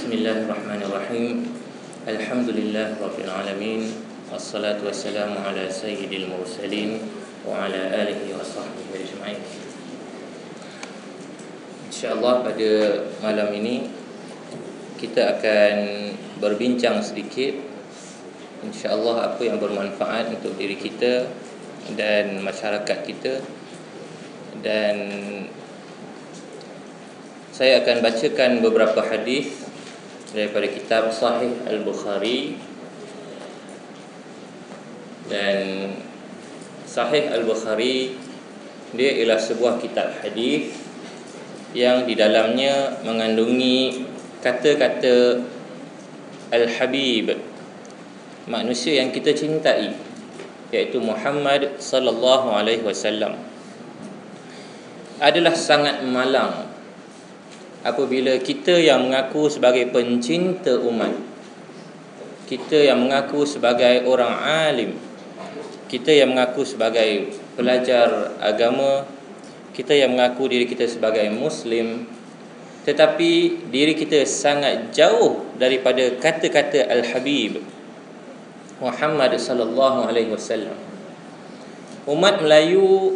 بسم الله الرحمن الرحيم الحمد لله رب العالمين والصلاة والسلام على سيد المرسلين وعلى آله وصحبه أجمعين InsyaAllah pada malam ini Kita akan berbincang sedikit InsyaAllah apa yang bermanfaat untuk diri kita Dan masyarakat kita Dan saya akan bacakan beberapa hadis daripada kitab Sahih Al-Bukhari. Dan Sahih Al-Bukhari dia ialah sebuah kitab hadis yang di dalamnya mengandungi kata-kata Al-Habib manusia yang kita cintai iaitu Muhammad sallallahu alaihi wasallam. Adalah sangat malang apabila kita yang mengaku sebagai pencinta umat kita yang mengaku sebagai orang alim kita yang mengaku sebagai pelajar agama kita yang mengaku diri kita sebagai muslim tetapi diri kita sangat jauh daripada kata-kata al-habib Muhammad sallallahu alaihi wasallam. Umat Melayu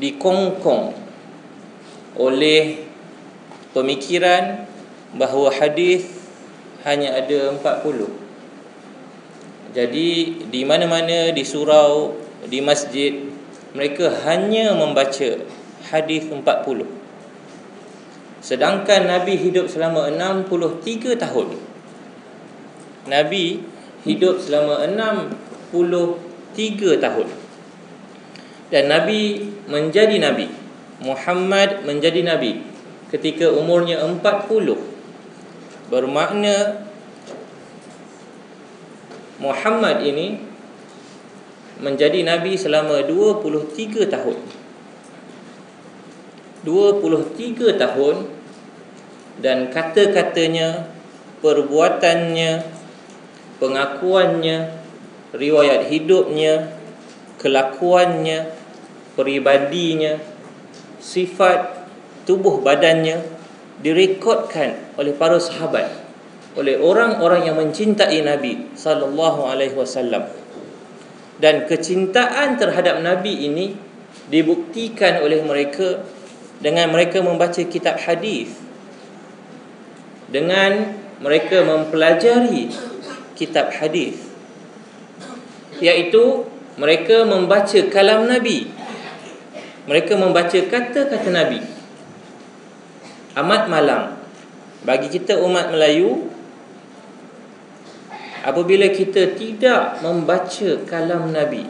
dikongkong oleh pemikiran bahawa hadis hanya ada 40. Jadi di mana-mana di surau, di masjid mereka hanya membaca hadis 40. Sedangkan Nabi hidup selama 63 tahun. Nabi hidup selama 63 tahun. Dan Nabi menjadi nabi Muhammad menjadi nabi ketika umurnya 40 bermakna Muhammad ini menjadi nabi selama 23 tahun. 23 tahun dan kata-katanya perbuatannya pengakuannya riwayat hidupnya kelakuannya peribadinya sifat tubuh badannya direkodkan oleh para sahabat oleh orang-orang yang mencintai Nabi sallallahu alaihi wasallam. Dan kecintaan terhadap Nabi ini dibuktikan oleh mereka dengan mereka membaca kitab hadis dengan mereka mempelajari kitab hadis iaitu mereka membaca kalam Nabi mereka membaca kata-kata Nabi amat malang bagi kita umat Melayu apabila kita tidak membaca kalam Nabi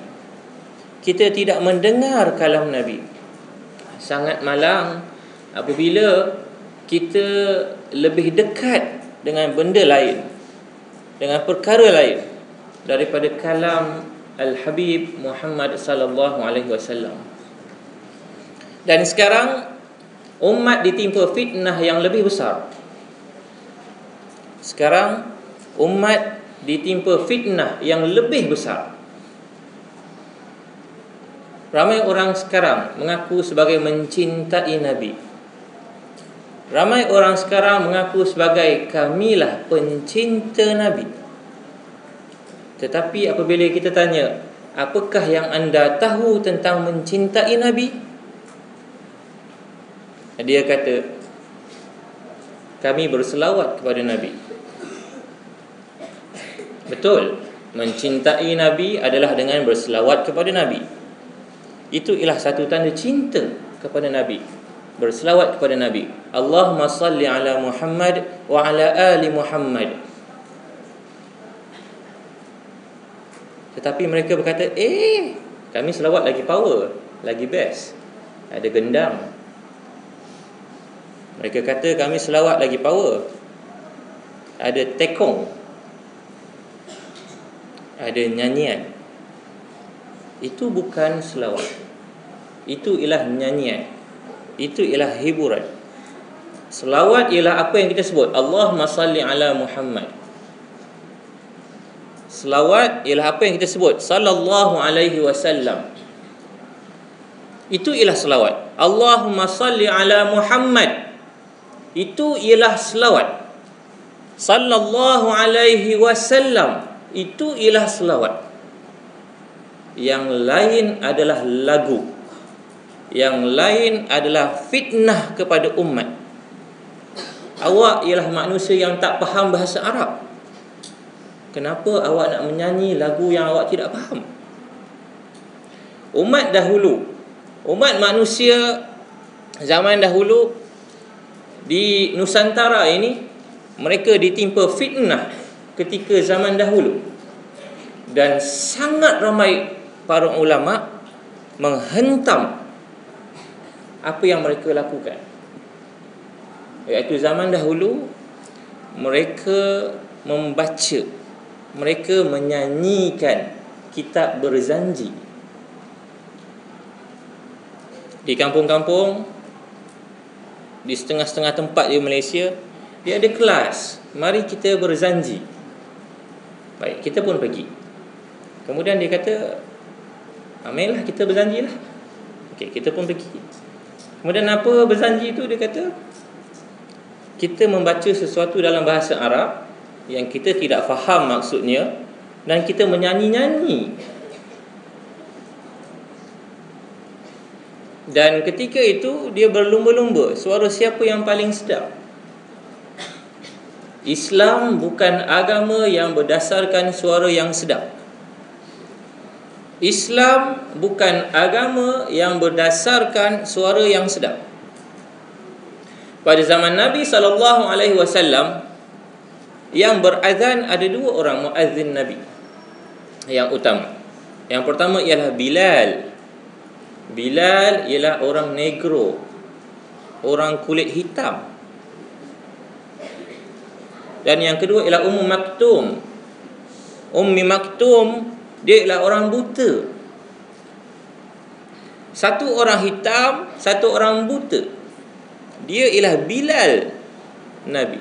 kita tidak mendengar kalam Nabi sangat malang apabila kita lebih dekat dengan benda lain dengan perkara lain daripada kalam Al-Habib Muhammad sallallahu alaihi wasallam. Dan sekarang umat ditimpa fitnah yang lebih besar. Sekarang umat ditimpa fitnah yang lebih besar. Ramai orang sekarang mengaku sebagai mencintai Nabi. Ramai orang sekarang mengaku sebagai kamilah pencinta Nabi. Tetapi apabila kita tanya, apakah yang anda tahu tentang mencintai Nabi? Dia kata kami berselawat kepada Nabi. Betul mencintai Nabi adalah dengan berselawat kepada Nabi. Itu ialah satu tanda cinta kepada Nabi berselawat kepada Nabi. Allahumma salli ala Muhammad wa ala ali Muhammad. Tetapi mereka berkata eh kami selawat lagi power lagi best. Ada gendang mereka kata kami selawat lagi power. Ada tekong. Ada nyanyian. Itu bukan selawat. Itu ialah nyanyian. Itu ialah hiburan. Selawat ialah apa yang kita sebut. Allahumma salli ala Muhammad. Selawat ialah apa yang kita sebut. Sallallahu alaihi wasallam. Itu ialah selawat. Allahumma salli ala Muhammad itu ialah selawat. Sallallahu alaihi wasallam. Itu ialah selawat. Yang lain adalah lagu. Yang lain adalah fitnah kepada umat. Awak ialah manusia yang tak faham bahasa Arab. Kenapa awak nak menyanyi lagu yang awak tidak faham? Umat dahulu. Umat manusia zaman dahulu di Nusantara ini mereka ditimpa fitnah ketika zaman dahulu. Dan sangat ramai para ulama menghentam apa yang mereka lakukan. Iaitu zaman dahulu mereka membaca mereka menyanyikan kitab berzanji. Di kampung-kampung di setengah-setengah tempat di Malaysia dia ada kelas. Mari kita berzanji. Baik kita pun pergi. Kemudian dia kata amailah kita berzanji lah okey kita pun pergi. Kemudian apa berjanji itu dia kata kita membaca sesuatu dalam bahasa Arab yang kita tidak faham maksudnya dan kita menyanyi-nyanyi. Dan ketika itu dia berlumba-lumba suara siapa yang paling sedap. Islam bukan agama yang berdasarkan suara yang sedap. Islam bukan agama yang berdasarkan suara yang sedap. Pada zaman Nabi sallallahu alaihi wasallam yang berazan ada dua orang muazzin Nabi yang utama. Yang pertama ialah Bilal. Bilal ialah orang negro. Orang kulit hitam. Dan yang kedua ialah Ummu Maktum. Ummi Maktum dia ialah orang buta Satu orang hitam Satu orang buta Dia ialah Bilal Nabi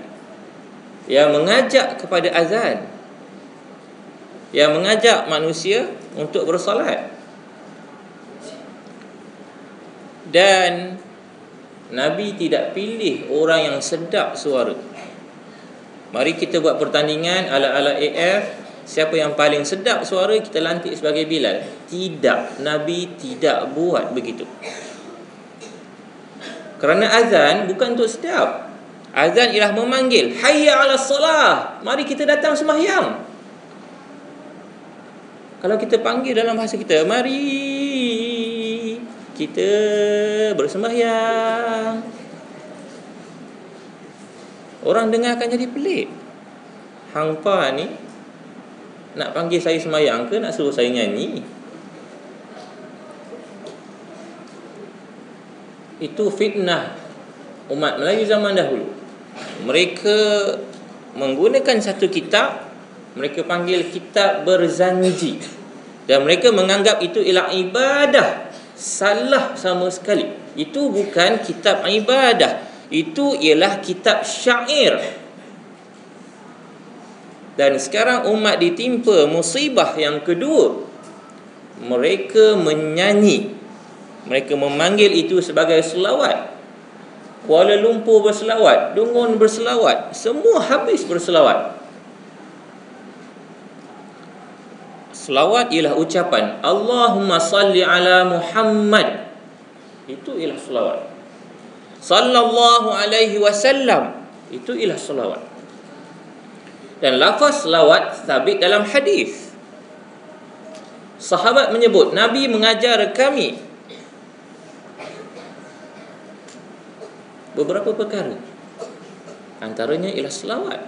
Yang mengajak kepada azan Yang mengajak manusia Untuk bersolat Dan Nabi tidak pilih orang yang sedap suara. Mari kita buat pertandingan ala-ala AF Siapa yang paling sedap suara kita lantik sebagai Bilal. Tidak. Nabi tidak buat begitu. Kerana azan bukan untuk sedap. Azan ialah memanggil Hayya ala salah. Mari kita datang semahyang Kalau kita panggil dalam bahasa kita Mari Kita bersembahyang. Orang dengar akan jadi pelik. Hangpa ni nak panggil saya semayang ke Nak suruh saya nyanyi? Itu fitnah Umat Melayu zaman dahulu. Mereka Menggunakan satu kitab Mereka panggil kitab berzanji. Dan mereka menganggap itu ialah ibadah Salah sama sekali. Itu bukan kitab ibadah. Itu ialah kitab syair. Dan sekarang umat ditimpa musibah yang kedua. Mereka menyanyi. Mereka memanggil itu sebagai selawat. Kuala Lumpur berselawat Dungun berselawat Semua habis berselawat Selawat ialah ucapan Allahumma salli ala Muhammad Itu ialah selawat Sallallahu alaihi wasallam Itu ialah selawat dan lafaz selawat sabit dalam hadis. Sahabat menyebut Nabi mengajar kami beberapa perkara. Antaranya ialah selawat.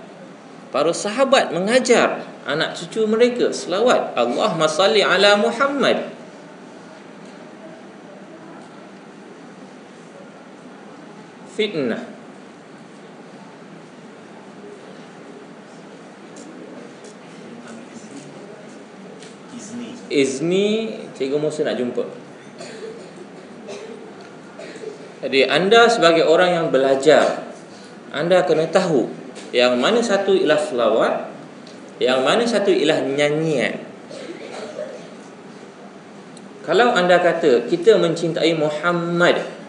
Para sahabat mengajar anak cucu mereka selawat. Allahumma salli ala Muhammad. Fitnah Izni Cikgu Musa nak jumpa Jadi anda sebagai orang yang belajar Anda kena tahu Yang mana satu ialah selawat Yang mana satu ialah nyanyian Kalau anda kata Kita mencintai Muhammad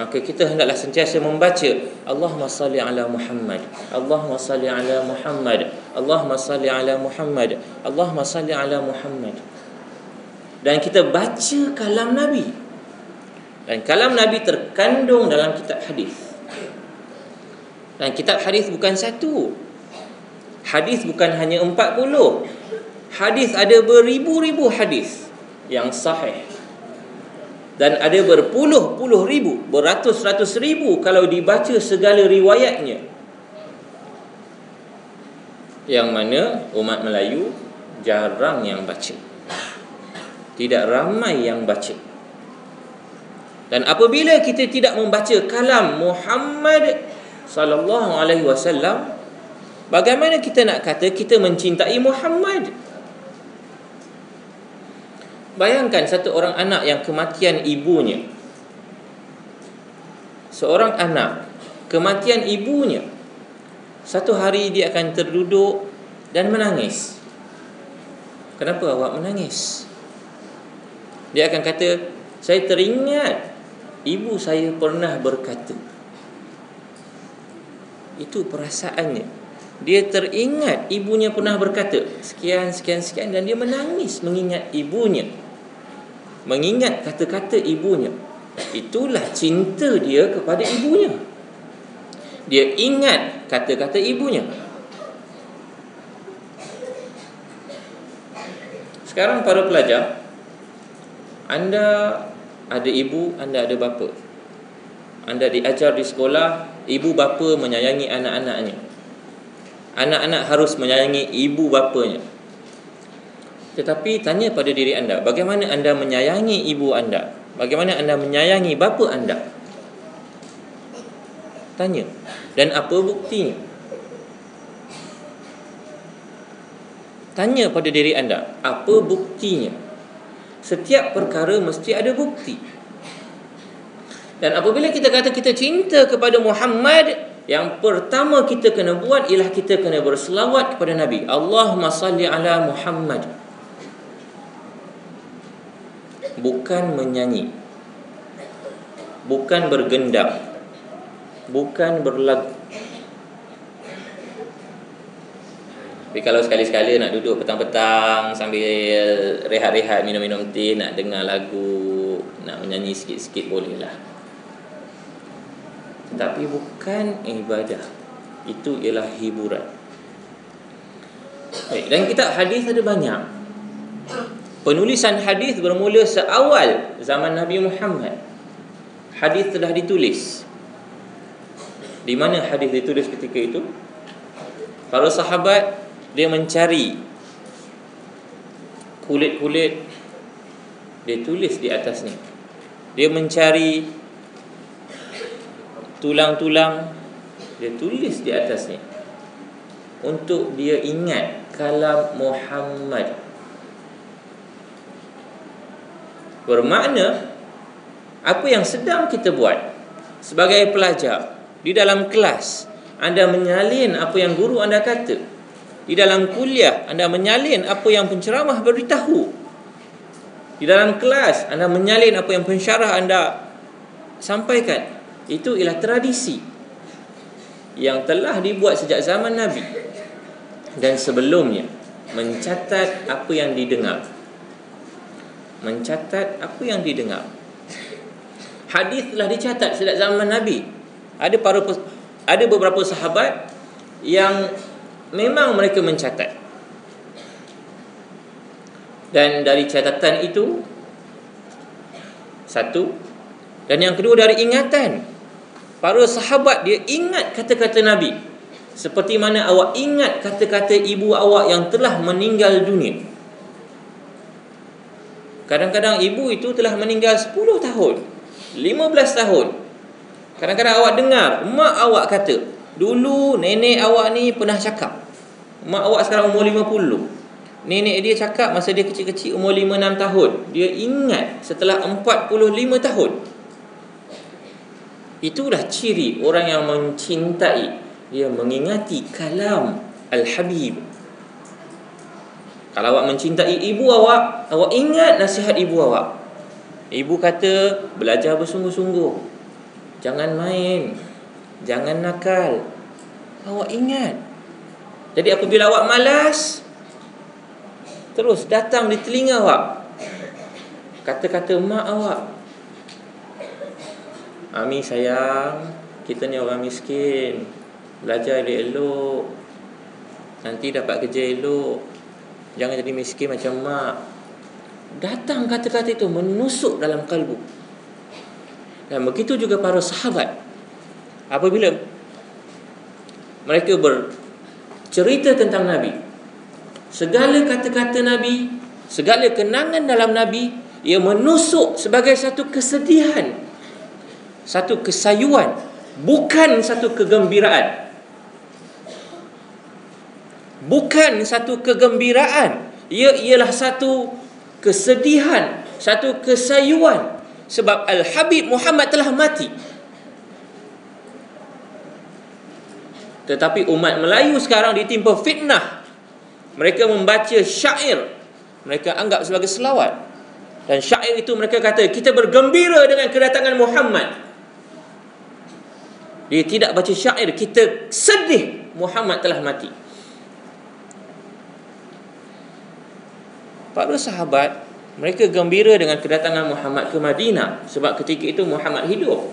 maka kita hendaklah sentiasa membaca Allahumma salli ala Muhammad Allahumma salli ala Muhammad Allahumma salli ala Muhammad Allahumma salli ala Muhammad. Dan kita baca kalam Nabi. Dan kalam Nabi terkandung dalam kitab hadis. Dan kitab hadis bukan satu hadis bukan hanya 40 hadis ada beribu-ribu hadis yang sahih dan ada berpuluh-puluh ribu, beratus-ratus ribu kalau dibaca segala riwayatnya. Yang mana umat Melayu jarang yang baca. Tidak ramai yang baca. Dan apabila kita tidak membaca kalam Muhammad sallallahu alaihi wasallam, bagaimana kita nak kata kita mencintai Muhammad? Bayangkan satu orang anak yang kematian ibunya. Seorang anak Kematian ibunya. Satu hari dia akan terduduk Dan menangis. Kenapa awak menangis? Dia akan kata Saya teringat Ibu saya pernah berkata. Itu perasaannya Dia teringat ibunya pernah berkata Sekian, sekian, sekian Dan dia menangis mengingat ibunya. Mengingat kata-kata ibunya. Itulah cinta dia kepada ibunya. Dia ingat kata-kata ibunya. Sekarang para pelajar anda ada ibu anda ada bapa. Anda diajar di sekolah ibu bapa menyayangi anak-anaknya anak-anak harus menyayangi ibu bapanya tetapi tanya pada diri anda, bagaimana anda menyayangi ibu anda? Bagaimana anda menyayangi bapa anda? Tanya. Dan apa buktinya? Tanya pada diri anda, apa buktinya? Setiap perkara mesti ada bukti. Dan apabila kita kata kita cinta kepada Muhammad, yang pertama kita kena buat ialah kita kena berselawat kepada Nabi. Allahumma salli ala Muhammad. Bukan menyanyi. Bukan bergendang bukan berlagu. Tapi kalau sekali-sekali nak duduk petang-petang sambil rehat-rehat minum-minum teh nak dengar lagu nak menyanyi sikit-sikit boleh lah tapi bukan ibadah itu ialah hiburan Baik, dan kita hadis ada banyak Penulisan hadis bermula seawal zaman Nabi Muhammad. Hadis telah ditulis. Di mana hadis ditulis ketika itu? Para sahabat dia mencari kulit-kulit dia tulis di atasnya. Dia mencari tulang-tulang dia tulis di atasnya. Untuk dia ingat kalam Muhammad. Bermakna apa yang sedang kita buat sebagai pelajar di dalam kelas anda menyalin apa yang guru anda kata. Di dalam kuliah anda menyalin apa yang penceramah beritahu. Di dalam kelas anda menyalin apa yang pensyarah anda sampaikan itu ialah tradisi yang telah dibuat sejak zaman Nabi dan sebelumnya mencatat apa yang didengar mencatat apa yang didengar. Hadis telah dicatat sejak zaman Nabi. Ada para ada beberapa sahabat yang memang mereka mencatat. Dan dari catatan itu satu dan yang kedua dari ingatan. Para sahabat dia ingat kata-kata Nabi. Seperti mana awak ingat kata-kata ibu awak yang telah meninggal dunia. Kadang-kadang ibu itu telah meninggal 10 tahun 15 tahun. Kadang-kadang awak dengar Mak awak kata Dulu nenek awak ni pernah cakap. Mak awak sekarang umur 50 Nenek dia cakap masa dia kecil-kecil umur 5-6 tahun. Dia ingat setelah 45 tahun Itulah ciri orang yang mencintai. Dia mengingati kalam Al-Habib. Kalau awak mencintai ibu awak, awak ingat nasihat ibu awak. Ibu kata belajar bersungguh-sungguh. Jangan main. Jangan nakal. Awak ingat. Jadi apabila awak malas Terus datang di telinga awak. Kata-kata mak awak Ami sayang. Kita ni orang miskin. Belajar elok-elok. Nanti dapat kerja elok. Jangan jadi miskin macam mak. Datang kata-kata itu Menusuk dalam kalbu. Dan begitu juga para sahabat. Apabila Mereka bercerita tentang Nabi Segala kata-kata Nabi Segala kenangan dalam Nabi Ia menusuk sebagai satu kesedihan Satu kesayuan Bukan satu kegembiraan. Bukan satu kegembiraan. Ia ialah satu kesedihan Satu kesayuan. Sebab Al-Habib Muhammad telah mati. Tetapi umat Melayu sekarang ditimpa fitnah. Mereka membaca syair. Mereka anggap sebagai selawat. Dan syair itu mereka kata kita bergembira dengan kedatangan Muhammad dia tidak baca syair kita sedih Muhammad telah mati para sahabat mereka gembira dengan kedatangan Muhammad ke Madinah sebab ketika itu Muhammad hidup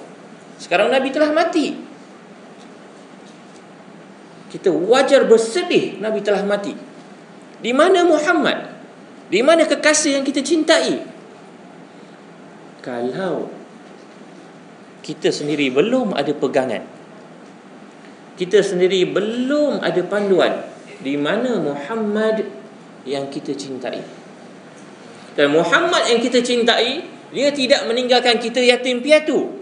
sekarang Nabi telah mati kita wajar bersedih Nabi telah mati di mana Muhammad? Di mana kekasih yang kita cintai? Kalau kita sendiri belum ada pegangan. Kita sendiri belum ada panduan di mana Muhammad yang kita cintai. Dan Muhammad yang kita cintai, dia tidak meninggalkan kita yatim piatu.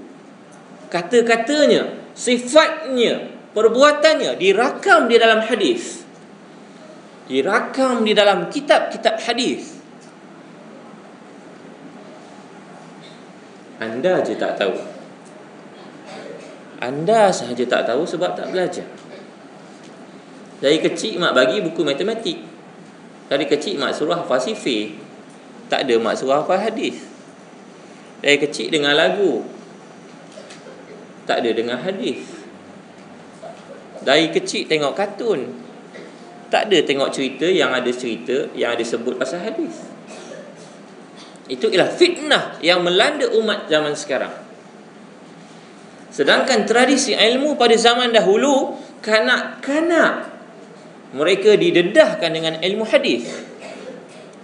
Kata-katanya, sifatnya, perbuatannya dirakam di dalam hadis dirakam di dalam kitab-kitab hadis. Anda je tak tahu. Anda sahaja tak tahu sebab tak belajar. Dari kecil mak bagi buku matematik. Dari kecil mak suruh hafal sifir. Tak ada mak suruh hafal hadis. Dari kecil dengar lagu. Tak ada dengar hadis. Dari kecil tengok kartun tak ada tengok cerita yang ada cerita yang ada sebut pasal hadis. Itu ialah fitnah yang melanda umat zaman sekarang. Sedangkan tradisi ilmu pada zaman dahulu kanak-kanak mereka didedahkan dengan ilmu hadis.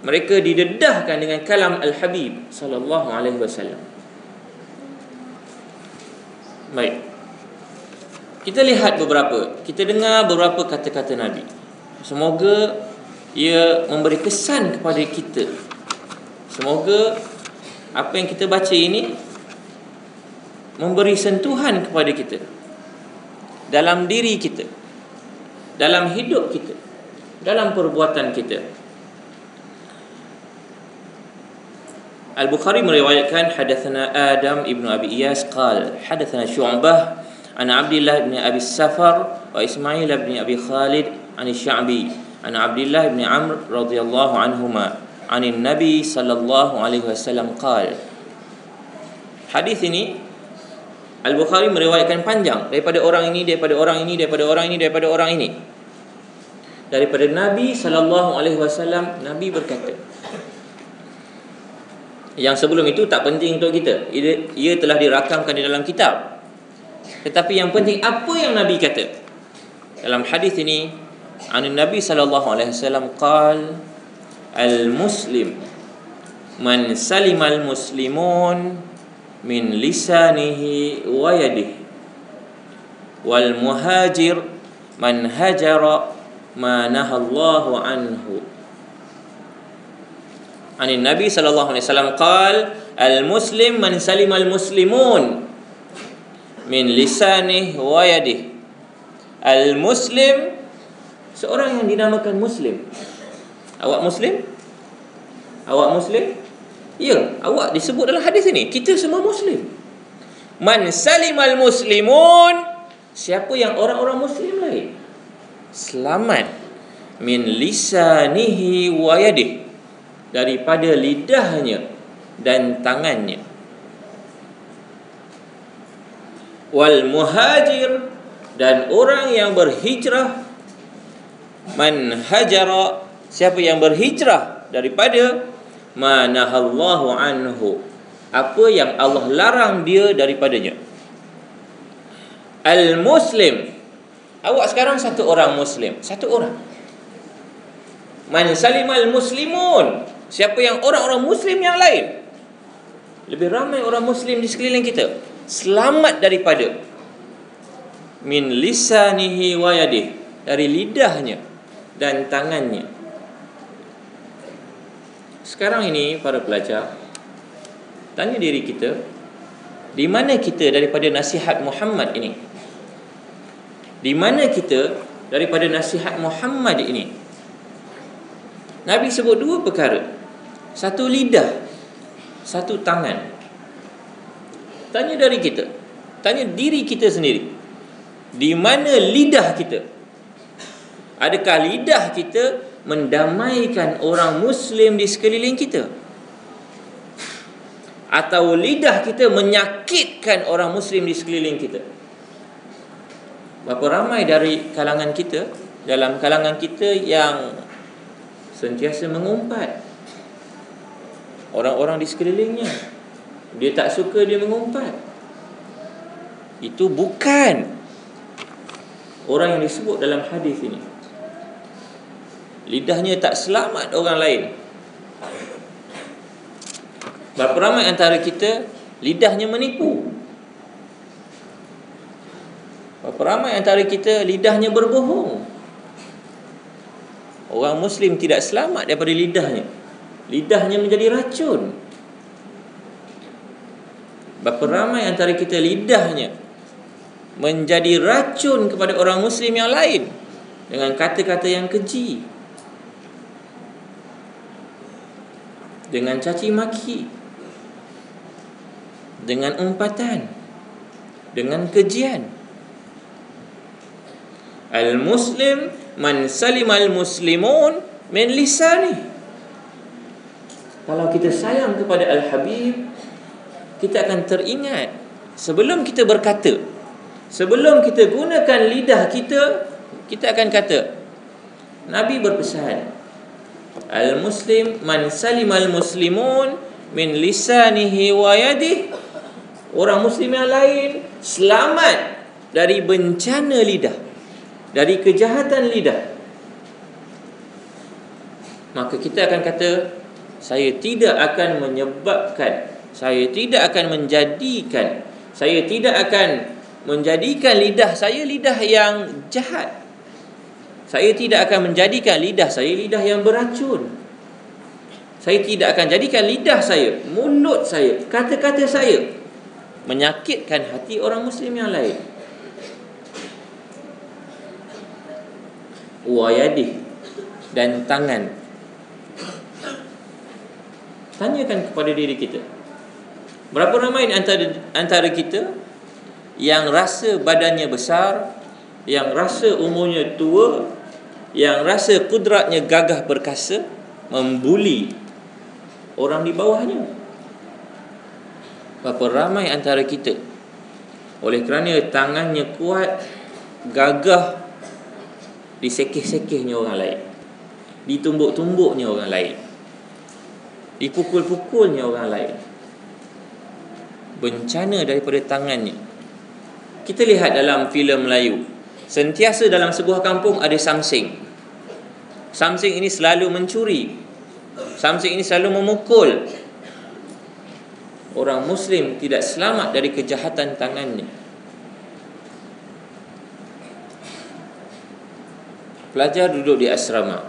Mereka didedahkan dengan kalam Al-Habib sallallahu alaihi wasallam. Baik. Kita lihat beberapa, kita dengar beberapa kata-kata Nabi. Semoga ia memberi kesan kepada kita. Semoga apa yang kita baca ini memberi sentuhan kepada kita. Dalam diri kita. Dalam hidup kita. Dalam perbuatan kita. Al-Bukhari meriwayatkan hadatsana Adam ibnu Abi Iyas qala hadatsana Syu'bah an Abdullah ibn Abi Safar wa Ismail ibn Abi Khalid an Sya'bi an Abdullah ibn Amr radhiyallahu anhuma an Nabi sallallahu alaihi wasallam qala Hadis ini Al-Bukhari meriwayatkan panjang. Daripada orang ini daripada orang ini daripada orang ini daripada orang ini. Daripada Nabi sallallahu alaihi wasallam Nabi berkata yang sebelum itu tak penting untuk kita. Ia, ia telah dirakamkan di dalam kitab. Tetapi yang penting apa yang Nabi kata? Dalam hadis ini an Nabi sallallahu alaihi wasallam qal al muslim man salimal muslimun min lisanihi wa yadihi. Wal muhajir man hajara ma nahallahu anhu. Ani Nabi sallallahu alaihi wasallam qal al muslim man salima al muslimun min lisanihi wa yadihi. Al muslim seorang yang dinamakan muslim. Awak muslim? Awak muslim? Ya, awak disebut dalam hadis ini Kita semua Muslim. Man salimal muslimun Siapa yang orang-orang Muslim lain? Selamat Min lisanihi wa yadih Daripada lidahnya Dan tangannya. Wal muhajir dan orang yang berhijrah. Man hajara siapa yang berhijrah daripada manahallahu anhu. Apa yang Allah larang dia daripadanya? Al muslim awak sekarang satu orang muslim. Satu orang. Man salimal muslimun. Siapa yang orang-orang muslim yang lain? Lebih ramai orang muslim di sekeliling kita. Selamat daripada min lisanihi wa yadihi dari lidahnya dan tangannya sekarang ini para pelajar tanya diri kita di mana kita daripada nasihat Muhammad ini? Di mana kita daripada nasihat Muhammad ini? Nabi sebut dua perkara. Satu lidah satu tangan. Tanya dari kita tanya diri kita sendiri. Di mana lidah kita? Adakah lidah kita mendamaikan orang muslim di sekeliling kita. Atau lidah kita menyakitkan orang muslim di sekeliling kita. Berapa ramai dari kalangan kita dalam kalangan kita yang sentiasa mengumpat orang-orang di sekelilingnya. Dia tak suka dia mengumpat. Itu bukan orang yang disebut dalam hadis ini lidahnya tak selamat orang lain. Berapa ramai antara kita lidahnya menipu. Berapa ramai antara kita lidahnya berbohong. Orang muslim tidak selamat daripada lidahnya. Lidahnya menjadi racun. Berapa ramai antara kita lidahnya menjadi racun kepada orang muslim yang lain dengan kata-kata yang keji dengan caci maki dengan umpatan dengan kejian. Al muslim man salim al muslimun min lisani. Kalau kita sayang kepada al habib kita akan teringat sebelum kita berkata sebelum kita gunakan lidah kita kita akan kata nabi berpesan Al-Muslim man salimal muslimun min lisanihi wa yadihi. Orang muslim yang lain selamat dari bencana lidah dari kejahatan lidah. Maka kita akan kata saya tidak akan menyebabkan saya tidak akan menjadikan saya tidak akan menjadikan lidah saya lidah yang jahat saya tidak akan menjadikan lidah saya lidah yang beracun. Saya tidak akan jadikan lidah saya, mulut saya, kata-kata saya menyakitkan hati orang muslim yang lain. Wayadih dan tangan. Tanyakan kepada diri kita. Berapa ramai antara antara kita yang rasa badannya besar, yang rasa umurnya tua, yang rasa kudratnya gagah perkasa membuli orang di bawahnya. Berapa ramai antara kita. Oleh kerana tangannya kuat gagah disekih-sekihnya orang lain. Ditumbuk-tumbuknya orang lain. Dipukul-pukulnya orang lain. Bencana daripada tangannya. Kita lihat dalam filem Melayu. Sentiasa dalam sebuah kampung ada samsing. Samsing ini selalu mencuri. Samsing ini selalu memukul. Orang muslim tidak selamat dari kejahatan tangannya. Pelajar duduk di asrama.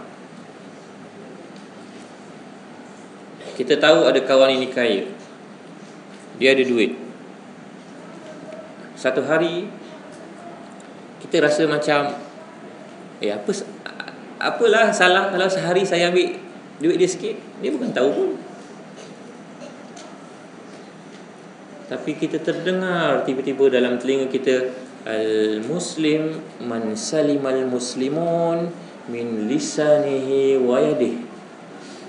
Kita tahu ada kawan ini kaya. Dia ada duit. Satu hari kita rasa macam eh apa apalah salah kalau sehari saya ambil duit dia sikit dia bukan tahu pun tapi kita terdengar tiba-tiba dalam telinga kita al muslim man salimal muslimun min lisanihi wa yadihi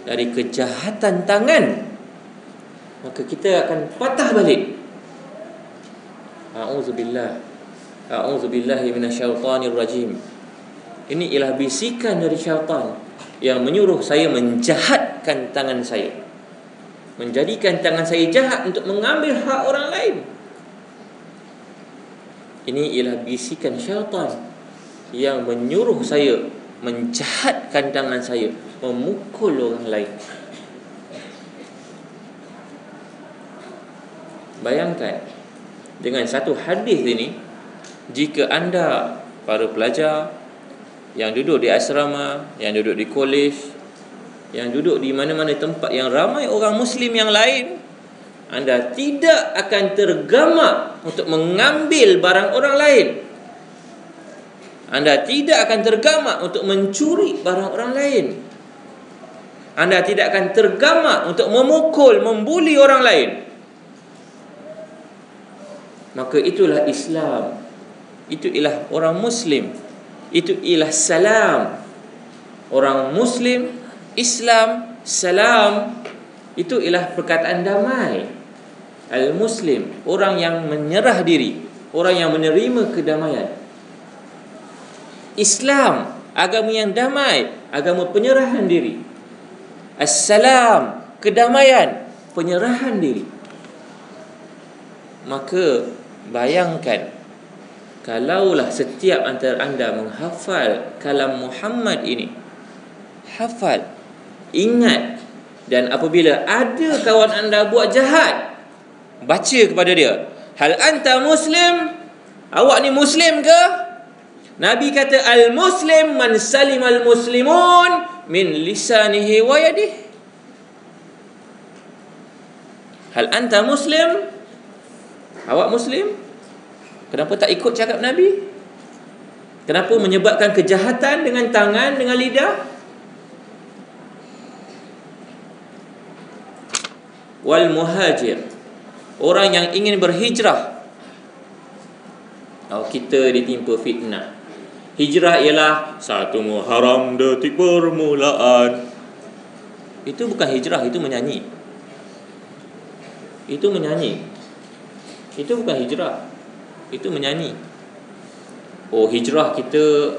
dari kejahatan tangan maka kita akan patah balik A'udzubillah. A'udzubillahi minasyaitonir rajim. Ini ialah bisikan dari syaitan yang menyuruh saya menjahatkan tangan saya. Menjadikan tangan saya jahat untuk mengambil hak orang lain. Ini ialah bisikan syaitan yang menyuruh saya menjahatkan tangan saya, memukul orang lain. Bayangkan dengan satu hadis ini jika anda para pelajar yang duduk di asrama, yang duduk di kolej, yang duduk di mana-mana tempat yang ramai orang muslim yang lain, anda tidak akan tergamak untuk mengambil barang orang lain. Anda tidak akan tergamak untuk mencuri barang orang lain. Anda tidak akan tergamak untuk memukul, membuli orang lain. Maka itulah Islam. Itu ialah orang Muslim itu ialah salam. Orang muslim Islam salam. Itu ialah perkataan damai. Al muslim orang yang menyerah diri. Orang yang menerima kedamaian. Islam agama yang damai. Agama penyerahan diri. Assalam kedamaian penyerahan diri. Maka bayangkan Kalaulah setiap antara anda menghafal kalam Muhammad ini Hafal Ingat Dan apabila ada kawan anda buat jahat Baca kepada dia Hal anta muslim Awak ni muslim ke? Nabi kata Al-muslim man salim al-muslimun Min lisanihi wa yadih Hal anta muslim? Awak muslim? Kenapa tak ikut cakap Nabi? Kenapa menyebabkan kejahatan dengan tangan, dengan lidah? Wal muhajir. Orang yang ingin berhijrah. Oh, Kita ditimpa fitnah. Hijrah ialah Satu muharam detik permulaan. Itu bukan hijrah, itu menyanyi. Itu menyanyi. Itu bukan hijrah itu menyanyi. Oh hijrah kita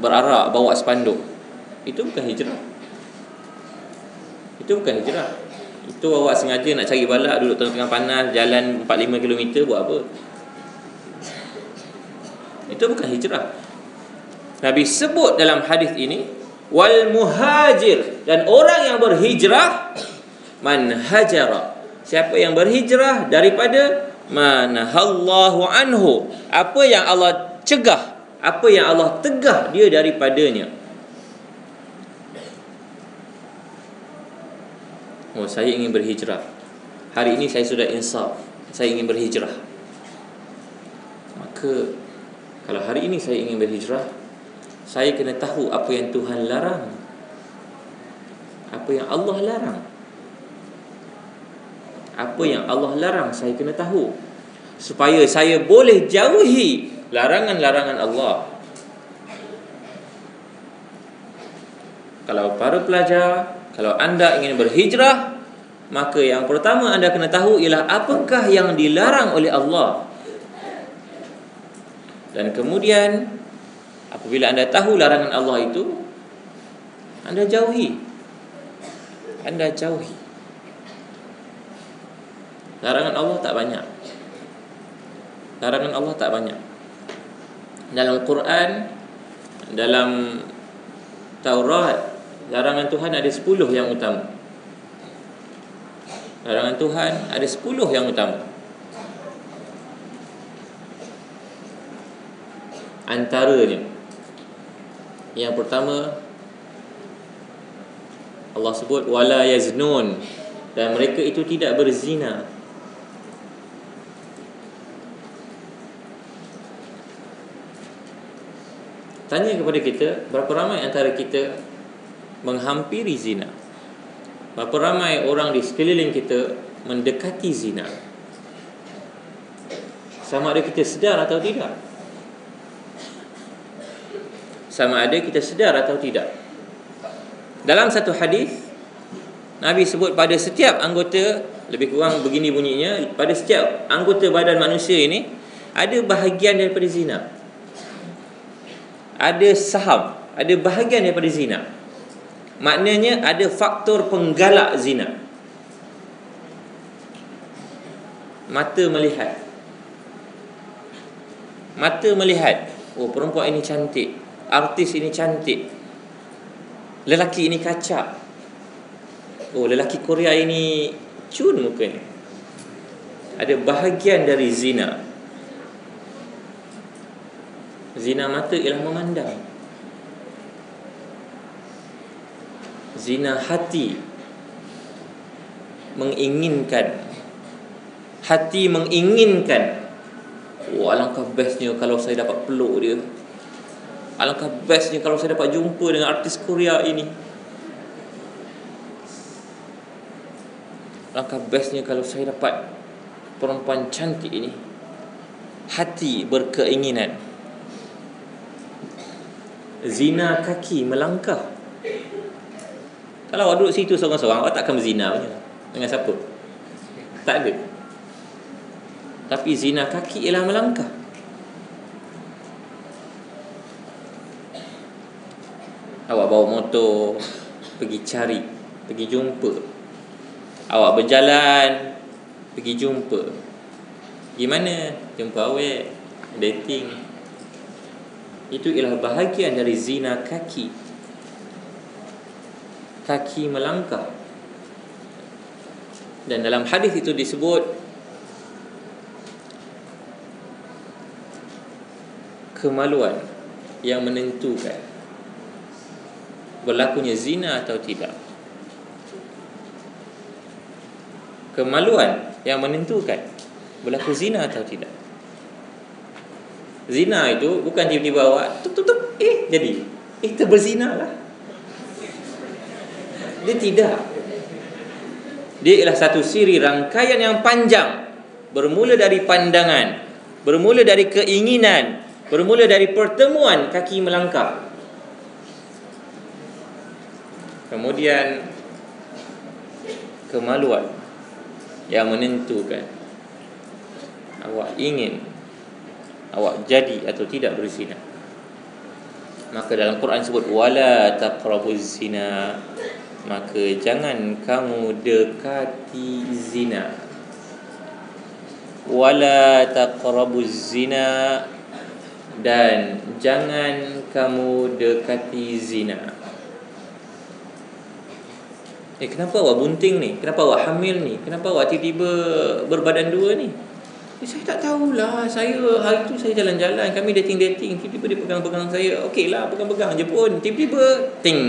berarak bawa spanduk. Itu bukan hijrah. Itu bukan hijrah. Itu awak sengaja nak cari balak duduk tengah-tengah panas jalan 4-5 km buat apa? Itu bukan hijrah. Nabi sebut dalam hadis ini wal muhajir dan orang yang berhijrah man hajara. Siapa yang berhijrah daripada manahallahu anhu. Apa yang Allah cegah apa yang Allah tegah dia daripadanya. Oh saya ingin berhijrah. Hari ini saya sudah insaf. Saya ingin berhijrah. Maka kalau hari ini saya ingin berhijrah saya kena tahu apa yang Tuhan larang. Apa yang Allah larang apa yang Allah larang saya kena tahu. Supaya saya boleh jauhi larangan-larangan Allah. Kalau para pelajar kalau anda ingin berhijrah maka yang pertama anda kena tahu ialah apakah yang dilarang oleh Allah. Dan kemudian apabila anda tahu larangan Allah itu anda jauhi. Anda jauhi Larangan Allah tak banyak. Larangan Allah tak banyak. Dalam Quran Dalam Taurat Larangan Tuhan ada 10 yang utama. Larangan Tuhan ada 10 yang utama. Antaranya Yang pertama Allah sebut wala yaznun. Dan mereka itu tidak berzina Tanya kepada kita Berapa ramai antara kita Menghampiri zina? Berapa ramai orang di sekeliling kita Mendekati zina? Sama ada kita sedar atau tidak? Sama ada kita sedar atau tidak? Dalam satu hadis Nabi sebut pada setiap anggota Lebih kurang begini bunyinya Pada setiap anggota badan manusia ini ada bahagian daripada zina. Ada saham, ada bahagian daripada zina. Maknanya ada faktor penggalak zina. Mata melihat. Mata melihat, oh perempuan ini cantik, artis ini cantik. Lelaki ini kacak. Oh lelaki Korea ini cun mukanya. Ada bahagian dari zina. Zina mata ialah memandang. Zina hati Menginginkan. Hati menginginkan. Oh alangkah bestnya kalau saya dapat peluk dia. Alangkah bestnya kalau saya dapat jumpa dengan artis Korea ini. Alangkah bestnya kalau saya dapat Perempuan cantik ini. Hati berkeinginan zina kaki melangkah. Kalau awak duduk situ seorang-seorang awak takkan berzina punya. Dengan siapa? Tak ada. Tapi zina kaki ialah melangkah. Awak bawa motor pergi cari pergi jumpa. Awak berjalan pergi jumpa. Gimana jumpa awak dating itu ialah bahagian dari zina kaki. Kaki melangkah. Dan dalam hadis itu disebut kemaluan yang menentukan berlakunya zina atau tidak. Kemaluan yang menentukan berlaku zina atau tidak Zina itu bukan tiba-tiba awak tuk tuk tuk eh jadi. Eh berzina lah. Dia tidak. Dia ialah satu siri rangkaian yang panjang bermula dari pandangan, bermula dari keinginan, bermula dari pertemuan kaki melangkah. Kemudian kemaluan yang menentukan awak ingin awak jadi atau tidak berzina maka dalam Quran sebut wala taqrabuz zina maka jangan kamu dekati zina wala taqrabuz zina dan jangan kamu dekati zina Eh kenapa awak bunting ni? Kenapa awak hamil ni? Kenapa awak tiba-tiba berbadan dua ni? Eh, saya tak tahulah. Saya hari tu saya jalan-jalan. Kami dating-dating. Tiba-tiba dia pegang-pegang saya. Okey lah pegang-pegang je pun. Tiba-tiba Ting.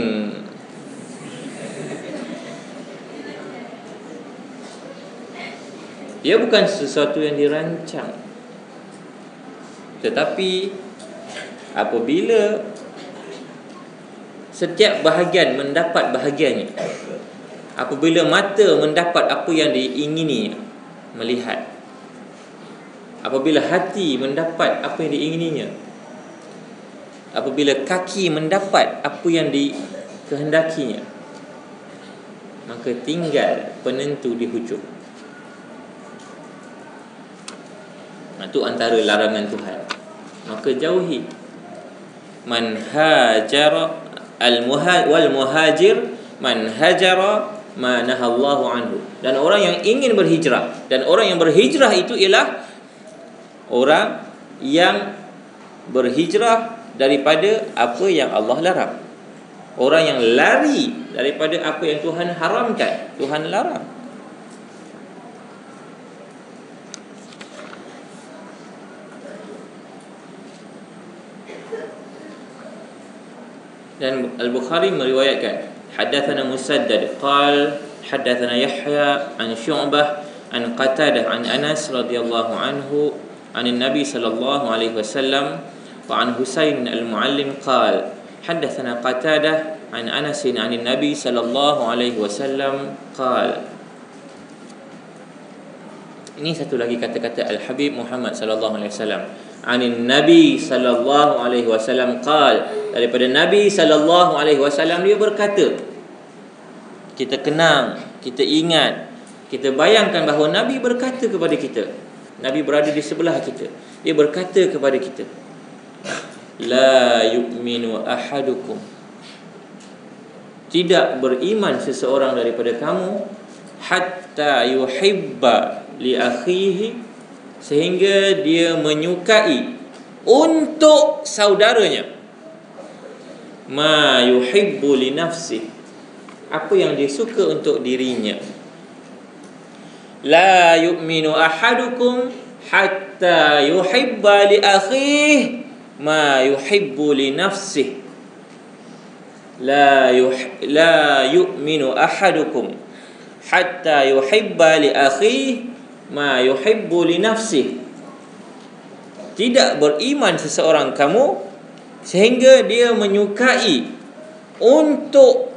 Dia bukan sesuatu yang dirancang. Tetapi Apabila Setiap bahagian mendapat bahagiannya Apabila mata mendapat apa yang diingini Melihat apabila hati mendapat apa yang diingininya apabila kaki mendapat apa yang dikehendakinya maka tinggal penentu di hujung. Itu antara larangan Tuhan. Maka jauhi. Man hajara al muhajir man hajara ma nahallahu anhu. Dan orang yang ingin berhijrah dan orang yang berhijrah itu ialah orang yang berhijrah daripada apa yang Allah larang. Orang yang lari daripada apa yang Tuhan haramkan, Tuhan larang. Dan Al-Bukhari meriwayatkan Hadathana Musaddad qal hadathana Yahya an Syu'bah an Qatadah an Anas radhiyallahu anhu عن النبي صلى الله عليه وسلم وعن حسين المعلم قال حدثنا قتادة عن أنس عن النبي صلى الله عليه وسلم قال Ini satu lagi kata-kata Al-Habib Muhammad sallallahu alaihi wasallam. Anin Nabi sallallahu alaihi wasallam qal daripada Nabi sallallahu alaihi wasallam dia berkata kita kenang, kita ingat, kita bayangkan bahawa Nabi berkata kepada kita Nabi berada di sebelah kita. Dia berkata kepada kita la yu'minu ahadukum. Tidak beriman seseorang daripada kamu hatta yuhibba li akhihi sehingga dia menyukai untuk saudaranya. Ma yuhibbu li nafsi. Apa yang dia suka untuk dirinya la yu'minu ahadukum hatta yuhibba li akhihi ma yuhibbu li nafsihi. La yuh la yu'minu ahadukum hatta yuhibba li akhihi ma yuhibbu li nafsihi. Tidak beriman seseorang kamu sehingga dia menyukai untuk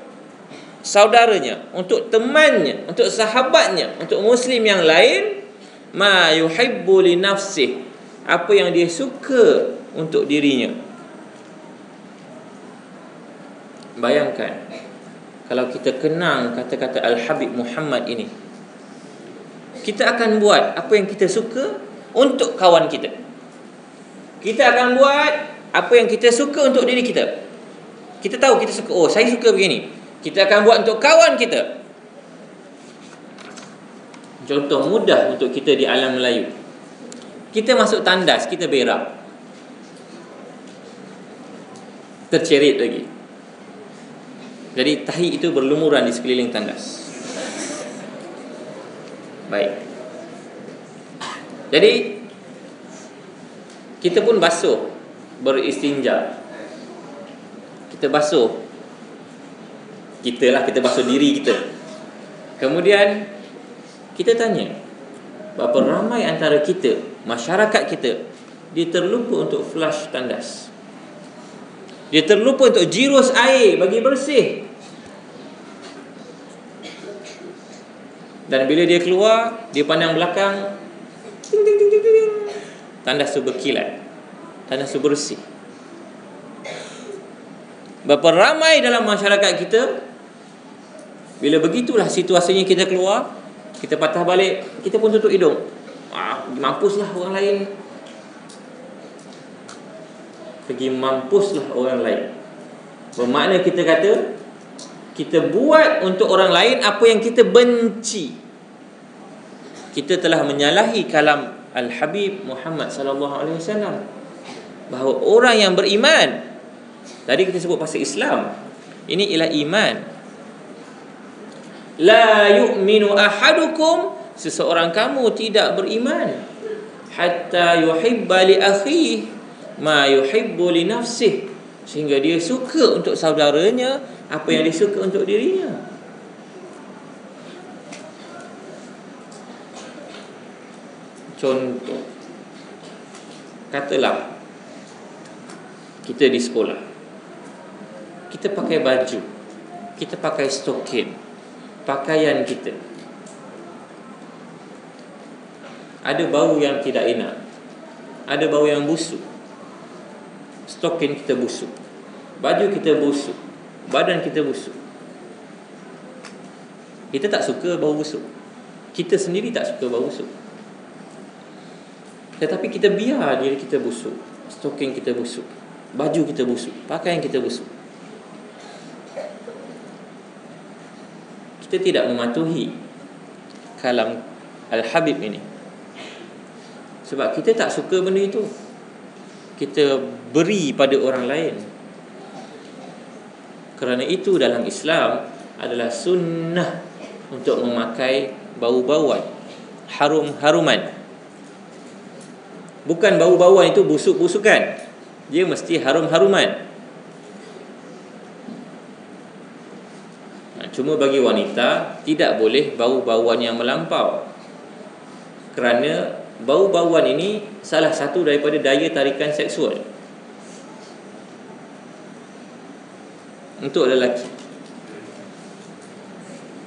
saudaranya, untuk temannya, untuk sahabatnya, untuk muslim yang lain ma yuhibbu li nafsih apa yang dia suka untuk dirinya. Bayangkan kalau kita kenang kata-kata Al-Habib Muhammad ini. Kita akan buat apa yang kita suka untuk kawan kita. Kita akan buat apa yang kita suka untuk diri kita. Kita tahu kita suka, oh saya suka begini. Kita akan buat untuk kawan kita. Contoh mudah untuk kita di alam Melayu. Kita masuk tandas, kita berak. Tercerit lagi. Jadi tahi itu berlumuran di sekeliling tandas. Baik. Jadi Kita pun basuh Beristinja. Kita basuh kita lah kita basuh diri kita. Kemudian kita tanya berapa ramai antara kita masyarakat kita dia terlupa untuk flush tandas? Dia terlupa untuk jirus air bagi bersih? Dan bila dia keluar dia pandang belakang tandas tu berkilat. Tandas tu bersih. Berapa ramai dalam masyarakat kita bila begitulah situasinya kita keluar Kita patah balik Kita pun tutup hidung. Ah, Mampuslah orang lain. Pergi mampuslah orang lain. Bermakna kita kata Kita buat untuk orang lain Apa yang kita benci. Kita telah menyalahi kalam Al-Habib Muhammad sallallahu alaihi wasallam. Bahawa orang yang beriman tadi kita sebut pasal Islam ini ialah iman La yu'minu ahadukum. Seseorang kamu tidak beriman. Hatta yuhibba li akhi Ma yuhibbu li nafsih. Sehingga dia suka untuk saudaranya Apa yang dia suka untuk dirinya. Contoh. Katalah Kita di sekolah. Kita pakai baju. Kita pakai stokin pakaian kita. Ada bau yang tidak enak. Ada bau yang busuk. Stokin kita busuk. Baju kita busuk. Badan kita busuk. Kita tak suka bau busuk. Kita sendiri tak suka bau busuk. Tetapi kita biar diri kita busuk. Stokin kita busuk. Baju kita busuk. Pakaian kita busuk kita tidak mematuhi kalam Al-Habib ini. Sebab kita tak suka benda itu. Kita beri pada orang lain. Kerana itu dalam Islam adalah sunnah untuk memakai bau-bauan harum-haruman. Bukan bau-bauan itu busuk-busukan. Dia mesti harum-haruman Cuma bagi wanita tidak boleh bau-bauan yang melampau. Kerana bau-bauan ini salah satu daripada daya tarikan seksual. Untuk lelaki.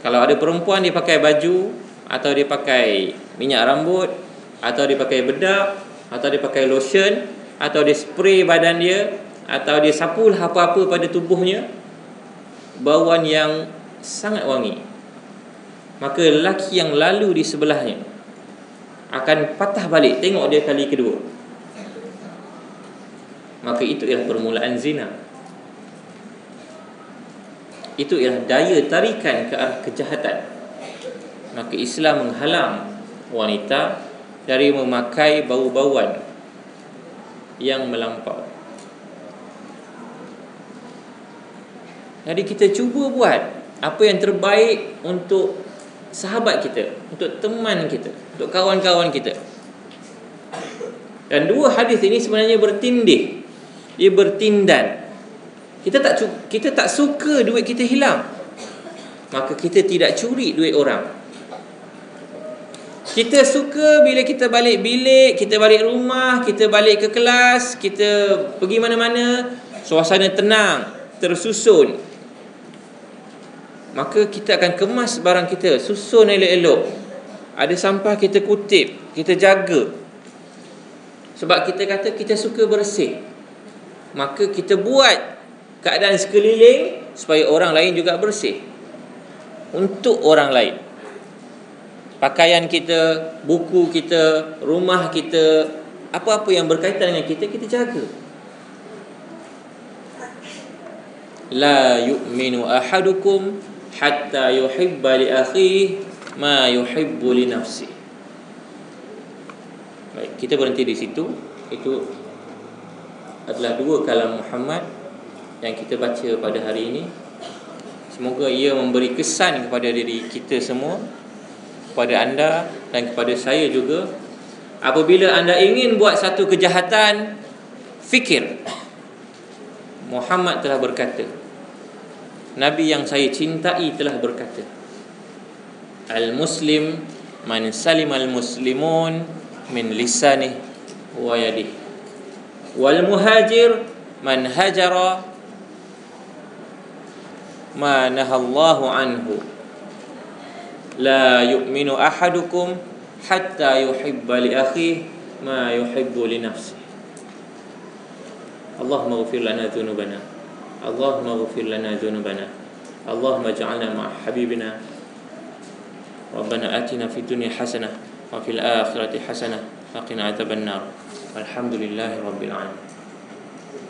Kalau ada perempuan dia pakai baju atau dia pakai minyak rambut atau dia pakai bedak atau dia pakai lotion atau dia spray badan dia atau dia sapu apa-apa pada tubuhnya bauan yang sangat wangi. Maka lelaki yang lalu di sebelahnya akan patah balik tengok dia kali kedua. Maka itu ialah permulaan zina. Itu ialah daya tarikan ke arah kejahatan. Maka Islam menghalang wanita dari memakai bau-bauan yang melampau. Jadi kita cuba buat apa yang terbaik untuk sahabat kita untuk teman kita untuk kawan-kawan kita dan dua hadis ini sebenarnya bertindih dia bertindan kita tak kita tak suka duit kita hilang. Maka kita tidak curi duit orang. Kita suka bila kita balik bilik, kita balik rumah, kita balik ke kelas, kita pergi mana-mana, suasana tenang, tersusun. Maka kita akan kemas barang kita, susun elok-elok. Ada sampah kita kutip, kita jaga. Sebab kita kata kita suka bersih. Maka kita buat keadaan sekeliling supaya orang lain juga bersih untuk orang lain pakaian kita buku kita rumah kita apa-apa yang berkaitan dengan kita kita jaga la yu'minu ahadukum hatta yuhibba li akhihi ma yuhibbu li nafsi baik kita berhenti di situ. Itu adalah dua kalam Muhammad yang kita baca pada hari ini. Semoga ia memberi kesan kepada diri kita semua Kepada anda dan kepada saya juga. Apabila anda ingin buat satu kejahatan Fikir Muhammad telah berkata Nabi yang saya cintai telah berkata Al-Muslim Man salim al-Muslimun Min lisanih Wa yadih. Wal-Muhajir Man hajara ma nahallahu anhu. La yu'minu ahadukum hatta yuhibba li akhihi ma yuhibbu li nafsihi. Allahumma ghfir lana dhunubana اللهم اغفر لنا ذنوبنا. اللهم اجعلنا مع حبيبنا. ربنا آتنا في الدنيا حسنة وفي الآخرة حسنة. فقنا عذاب النار. والحمد لله رب العالمين.